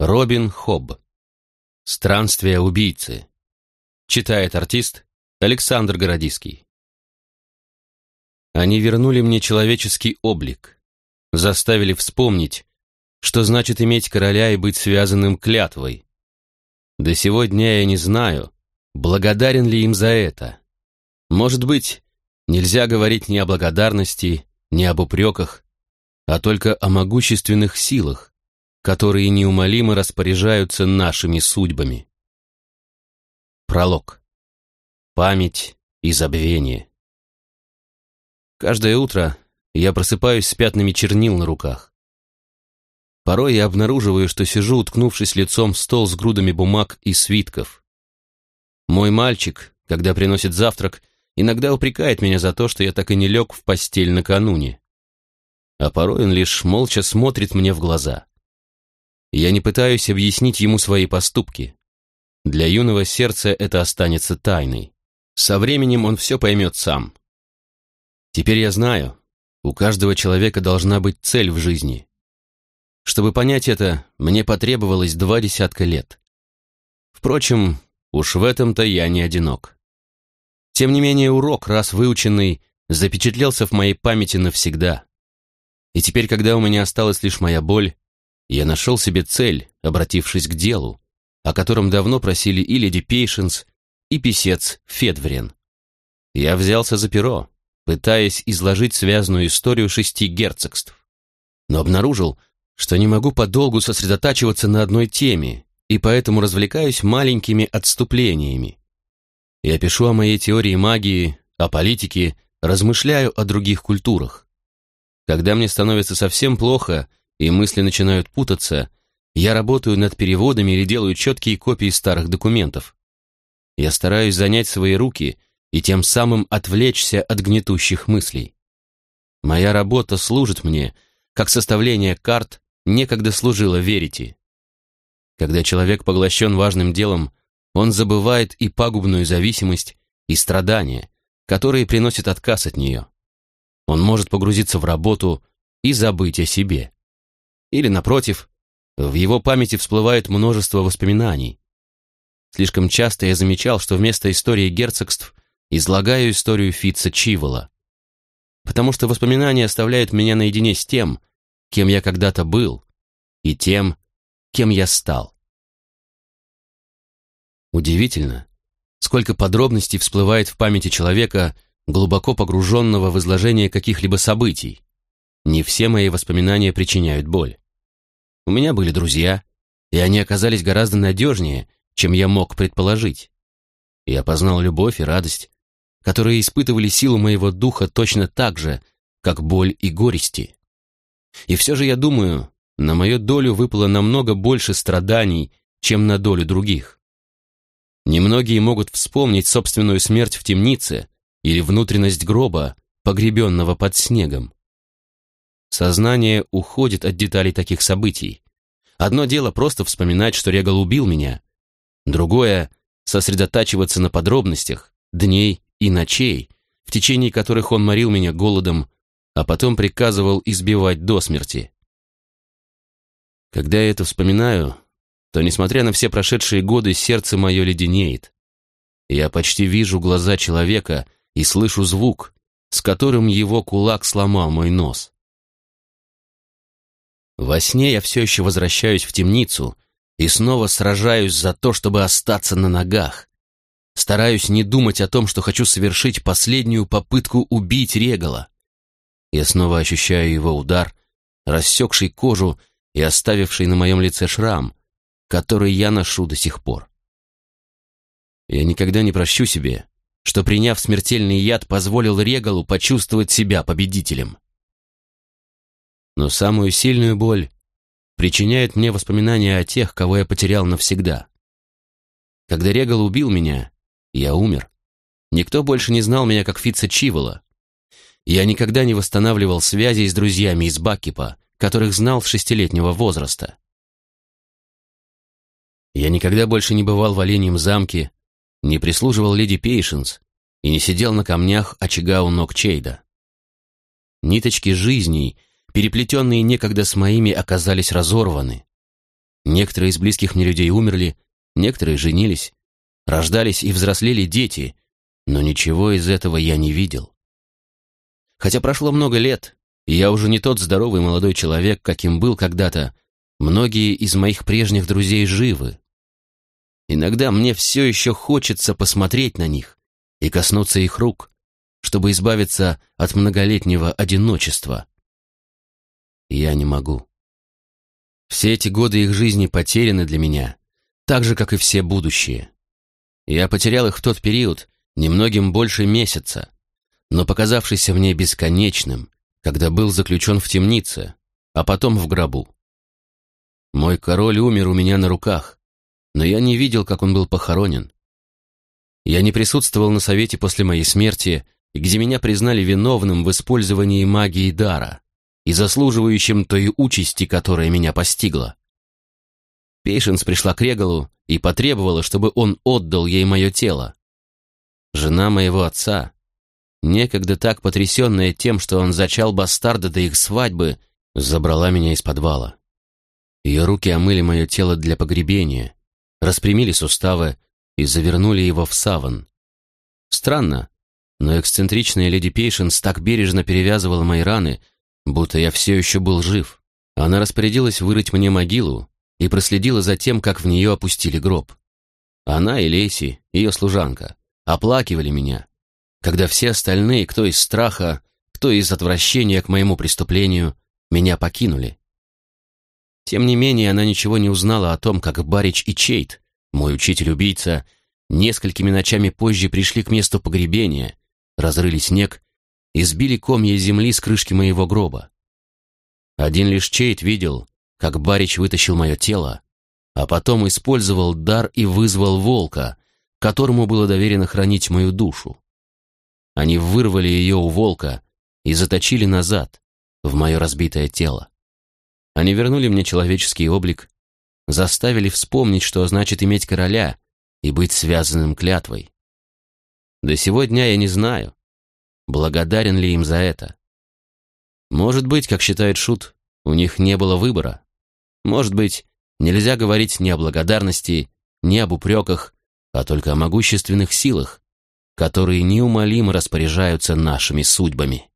Робин Хобб. Странствия убийцы. Читает артист Александр Городиский. Они вернули мне человеческий облик, заставили вспомнить, что значит иметь короля и быть связанным клятвой. До сего дня я не знаю, благодарен ли им за это. Может быть, нельзя говорить ни о благодарности, ни об упреках, а только о могущественных силах, которые неумолимо распоряжаются нашими судьбами. Пролог. Память и забвение. Каждое утро я просыпаюсь с пятнами чернил на руках. Порой я обнаруживаю, что сижу, уткнувшись лицом в стол с грудами бумаг и свитков. Мой мальчик, когда приносит завтрак, иногда упрекает меня за то, что я так и не лег в постель накануне. А порой он лишь молча смотрит мне в глаза. Я не пытаюсь объяснить ему свои поступки. Для юного сердца это останется тайной. Со временем он все поймет сам. Теперь я знаю, у каждого человека должна быть цель в жизни. Чтобы понять это, мне потребовалось два десятка лет. Впрочем, уж в этом-то я не одинок. Тем не менее, урок, раз выученный, запечатлелся в моей памяти навсегда. И теперь, когда у меня осталась лишь моя боль, я нашел себе цель, обратившись к делу, о котором давно просили и леди Пейшенс, и писец Федврен. Я взялся за перо, пытаясь изложить связанную историю шести герцогств, но обнаружил, что не могу подолгу сосредотачиваться на одной теме, и поэтому развлекаюсь маленькими отступлениями. Я пишу о моей теории магии, о политике, размышляю о других культурах. Когда мне становится совсем плохо, и мысли начинают путаться, я работаю над переводами или делаю четкие копии старых документов. Я стараюсь занять свои руки и тем самым отвлечься от гнетущих мыслей. Моя работа служит мне, как составление карт некогда служило верите. Когда человек поглощен важным делом, он забывает и пагубную зависимость, и страдания, которые приносят отказ от нее. Он может погрузиться в работу и забыть о себе. Или, напротив, в его памяти всплывает множество воспоминаний. Слишком часто я замечал, что вместо истории герцогств излагаю историю Фитца Чивола. Потому что воспоминания оставляют меня наедине с тем, кем я когда-то был, и тем, кем я стал. Удивительно, сколько подробностей всплывает в памяти человека, глубоко погруженного в изложение каких-либо событий. Не все мои воспоминания причиняют боль. У меня были друзья, и они оказались гораздо надежнее, чем я мог предположить. Я познал любовь и радость, которые испытывали силу моего духа точно так же, как боль и горести. И все же я думаю, на мою долю выпало намного больше страданий, чем на долю других. Немногие могут вспомнить собственную смерть в темнице или внутренность гроба, погребенного под снегом. Сознание уходит от деталей таких событий. Одно дело просто вспоминать, что Регал убил меня. Другое — сосредотачиваться на подробностях, дней и ночей, в течение которых он морил меня голодом, а потом приказывал избивать до смерти. Когда я это вспоминаю, то, несмотря на все прошедшие годы, сердце мое леденеет. Я почти вижу глаза человека и слышу звук, с которым его кулак сломал мой нос. Во сне я все еще возвращаюсь в темницу и снова сражаюсь за то, чтобы остаться на ногах. Стараюсь не думать о том, что хочу совершить последнюю попытку убить Регала. Я снова ощущаю его удар, рассекший кожу и оставивший на моем лице шрам, который я ношу до сих пор. Я никогда не прощу себе, что, приняв смертельный яд, позволил Регалу почувствовать себя победителем. Но самую сильную боль причиняет мне воспоминания о тех, кого я потерял навсегда. Когда Регал убил меня, я умер. Никто больше не знал меня как Фитца Чивола. Я никогда не восстанавливал связи с друзьями из Баккипа, которых знал с шестилетнего возраста. Я никогда больше не бывал в Оленьем замке, не прислуживал леди Пейшенс и не сидел на камнях очага у ног Чейда. Ниточки жизней, переплетенные некогда с моими, оказались разорваны. Некоторые из близких мне людей умерли, некоторые женились, рождались и взрослели дети, но ничего из этого я не видел. Хотя прошло много лет, и я уже не тот здоровый молодой человек, каким был когда-то, многие из моих прежних друзей живы. Иногда мне все еще хочется посмотреть на них и коснуться их рук, чтобы избавиться от многолетнего одиночества. Я не могу. Все эти годы их жизни потеряны для меня, так же, как и все будущие. Я потерял их в тот период, немногим больше месяца, но показавшийся мне бесконечным, когда был заключен в темнице, а потом в гробу. Мой король умер у меня на руках, но я не видел, как он был похоронен. Я не присутствовал на совете после моей смерти, где меня признали виновным в использовании магии дара и заслуживающим той участи, которая меня постигла. Пейшенс пришла к Регалу и потребовала, чтобы он отдал ей мое тело. Жена моего отца, некогда так потрясенная тем, что он зачал бастарда до их свадьбы, забрала меня из подвала. Ее руки омыли мое тело для погребения, распрямили суставы и завернули его в саван. Странно, но эксцентричная леди Пейшенс так бережно перевязывала мои раны, будто я все еще был жив. Она распорядилась вырыть мне могилу и проследила за тем, как в нее опустили гроб. Она и Лейси, ее служанка, оплакивали меня, когда все остальные, кто из страха, кто из отвращения к моему преступлению, меня покинули. Тем не менее, она ничего не узнала о том, как Барич и Чейт, мой учитель-убийца, несколькими ночами позже пришли к месту погребения, разрыли снег и сбили комья земли с крышки моего гроба. Один лишь Чейт видел, как Барич вытащил мое тело, а потом использовал дар и вызвал волка, которому было доверено хранить мою душу. Они вырвали ее у волка и заточили назад, в мое разбитое тело. Они вернули мне человеческий облик, заставили вспомнить, что значит иметь короля и быть связанным клятвой. До сего дня я не знаю, благодарен ли им за это. Может быть, как считает Шут, у них не было выбора. Может быть, нельзя говорить ни о благодарности, ни об упреках, а только о могущественных силах, которые неумолимо распоряжаются нашими судьбами.